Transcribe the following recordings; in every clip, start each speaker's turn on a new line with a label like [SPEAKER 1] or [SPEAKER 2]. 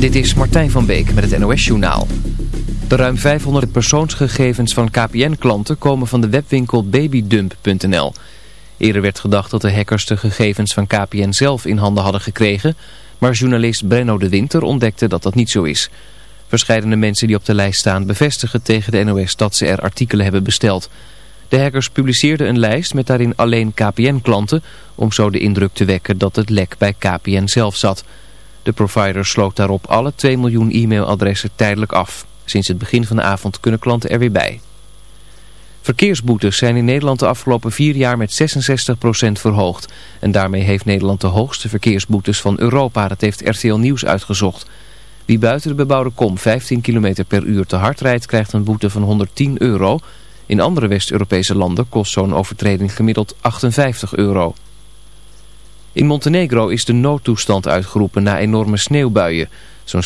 [SPEAKER 1] Dit is Martijn van Beek met het NOS-journaal. De ruim 500 persoonsgegevens van KPN-klanten komen van de webwinkel babydump.nl. Eerder werd gedacht dat de hackers de gegevens van KPN zelf in handen hadden gekregen... maar journalist Brenno de Winter ontdekte dat dat niet zo is. Verscheidene mensen die op de lijst staan bevestigen tegen de NOS dat ze er artikelen hebben besteld. De hackers publiceerden een lijst met daarin alleen KPN-klanten... om zo de indruk te wekken dat het lek bij KPN zelf zat... De provider sloot daarop alle 2 miljoen e-mailadressen tijdelijk af. Sinds het begin van de avond kunnen klanten er weer bij. Verkeersboetes zijn in Nederland de afgelopen vier jaar met 66% verhoogd. En daarmee heeft Nederland de hoogste verkeersboetes van Europa. Dat heeft RTL Nieuws uitgezocht. Wie buiten de bebouwde kom 15 km per uur te hard rijdt krijgt een boete van 110 euro. In andere West-Europese landen kost zo'n overtreding gemiddeld 58 euro. In Montenegro is de noodtoestand uitgeroepen na enorme sneeuwbuien. Zo'n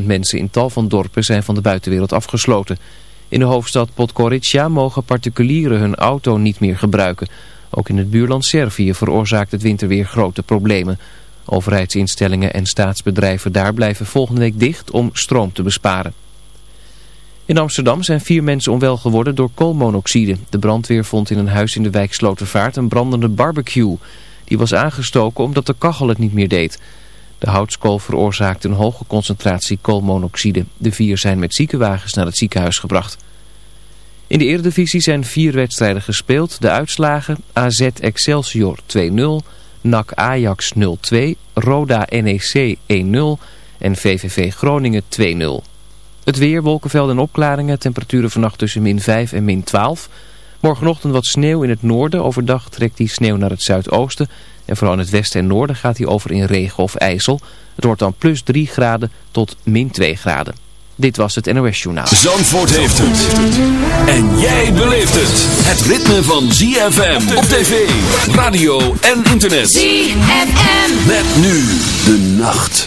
[SPEAKER 1] 60.000 mensen in tal van dorpen zijn van de buitenwereld afgesloten. In de hoofdstad Podgorica mogen particulieren hun auto niet meer gebruiken. Ook in het buurland Servië veroorzaakt het winterweer grote problemen. Overheidsinstellingen en staatsbedrijven daar blijven volgende week dicht om stroom te besparen. In Amsterdam zijn vier mensen onwel geworden door koolmonoxide. De brandweer vond in een huis in de wijk Slotervaart een brandende barbecue... Die was aangestoken omdat de kachel het niet meer deed. De houtskool veroorzaakte een hoge concentratie koolmonoxide. De vier zijn met ziekenwagens naar het ziekenhuis gebracht. In de Eredivisie zijn vier wedstrijden gespeeld. De uitslagen AZ Excelsior 2-0, NAC Ajax 0-2, Roda NEC 1-0 en VVV Groningen 2-0. Het weer, wolkenvelden en opklaringen, temperaturen vannacht tussen min 5 en min 12 Morgenochtend wat sneeuw in het noorden. Overdag trekt die sneeuw naar het zuidoosten. En vooral in het westen en noorden gaat hij over in regen of ijzel. Het wordt dan plus 3 graden tot min 2 graden. Dit was het NOS Journaal.
[SPEAKER 2] Zandvoort heeft het. En jij beleeft het. Het ritme van ZFM op tv, radio en internet.
[SPEAKER 3] ZFM.
[SPEAKER 2] Met nu de nacht.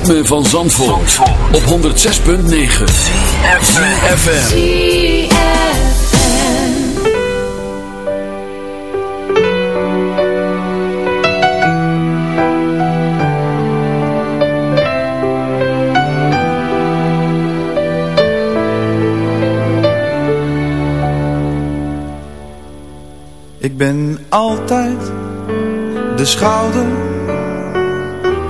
[SPEAKER 2] Ritme van Zandvoort, op 106.9 CFFM
[SPEAKER 4] Ik ben altijd de schouder,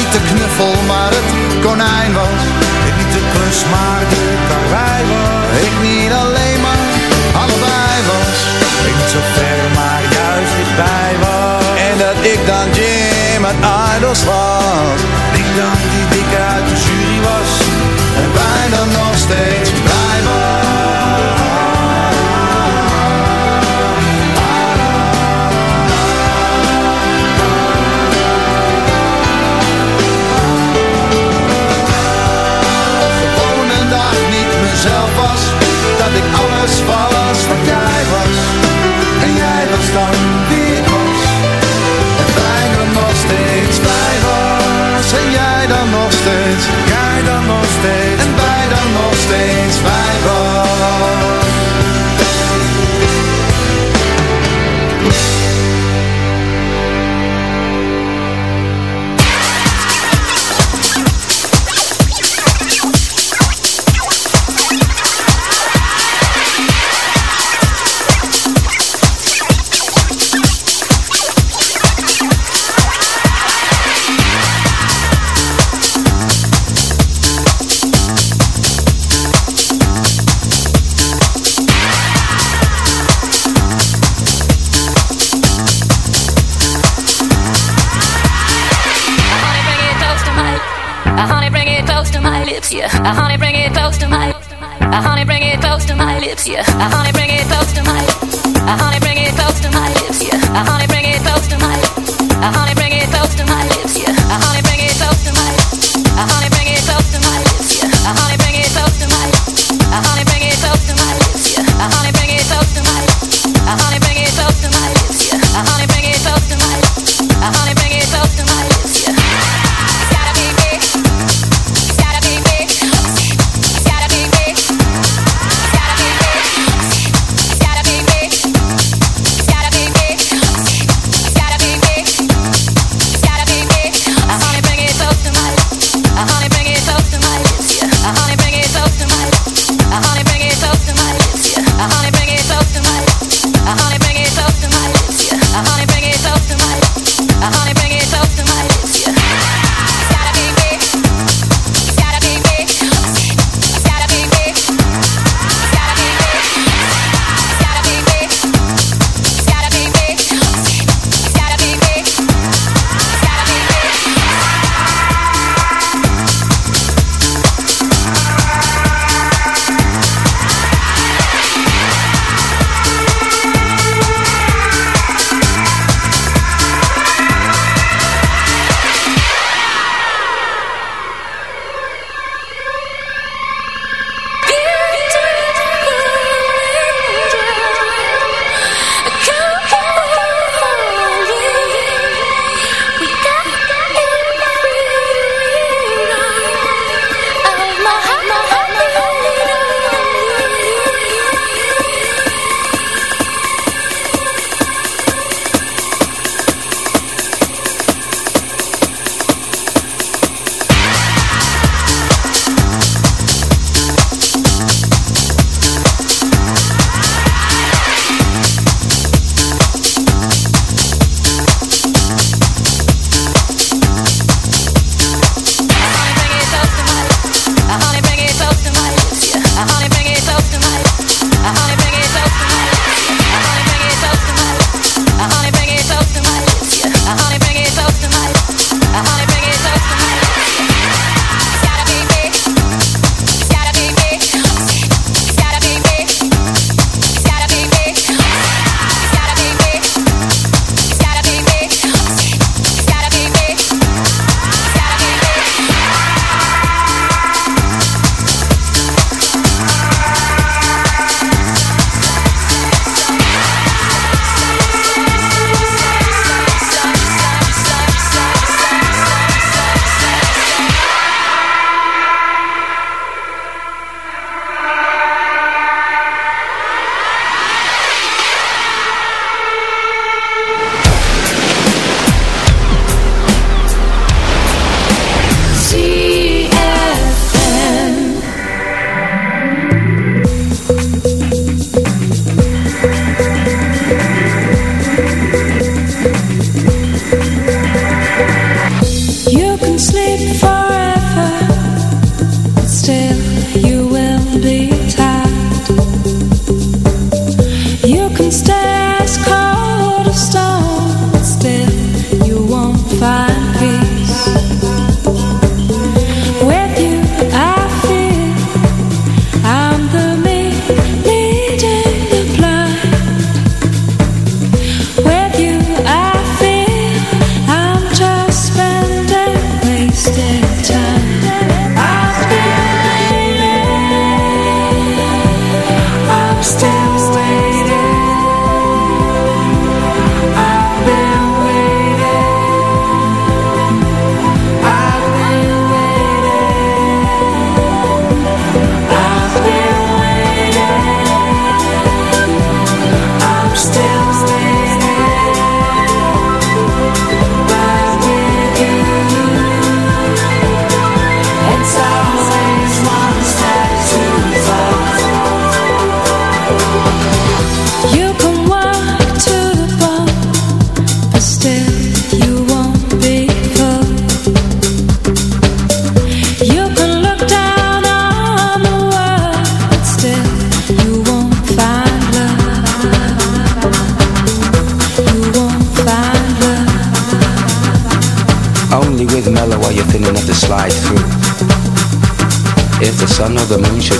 [SPEAKER 4] niet de knuffel, maar het konijn was. Ik niet de klus, maar de karwei was. Ik niet alleen, maar allebei was. Ik niet zo ver, maar juist dichtbij was. En dat ik dan Jim uit Idols was. Ik dan die dikke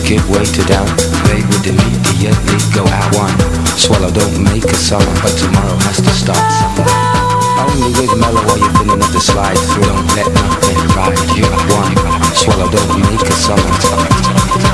[SPEAKER 5] would way to down. They would immediately go out one. Swallow don't make a summer, but tomorrow has to start. Only with mellow are you feeling of the slide through.
[SPEAKER 6] Don't let nothing ride you one. Swallow
[SPEAKER 7] don't make a summer.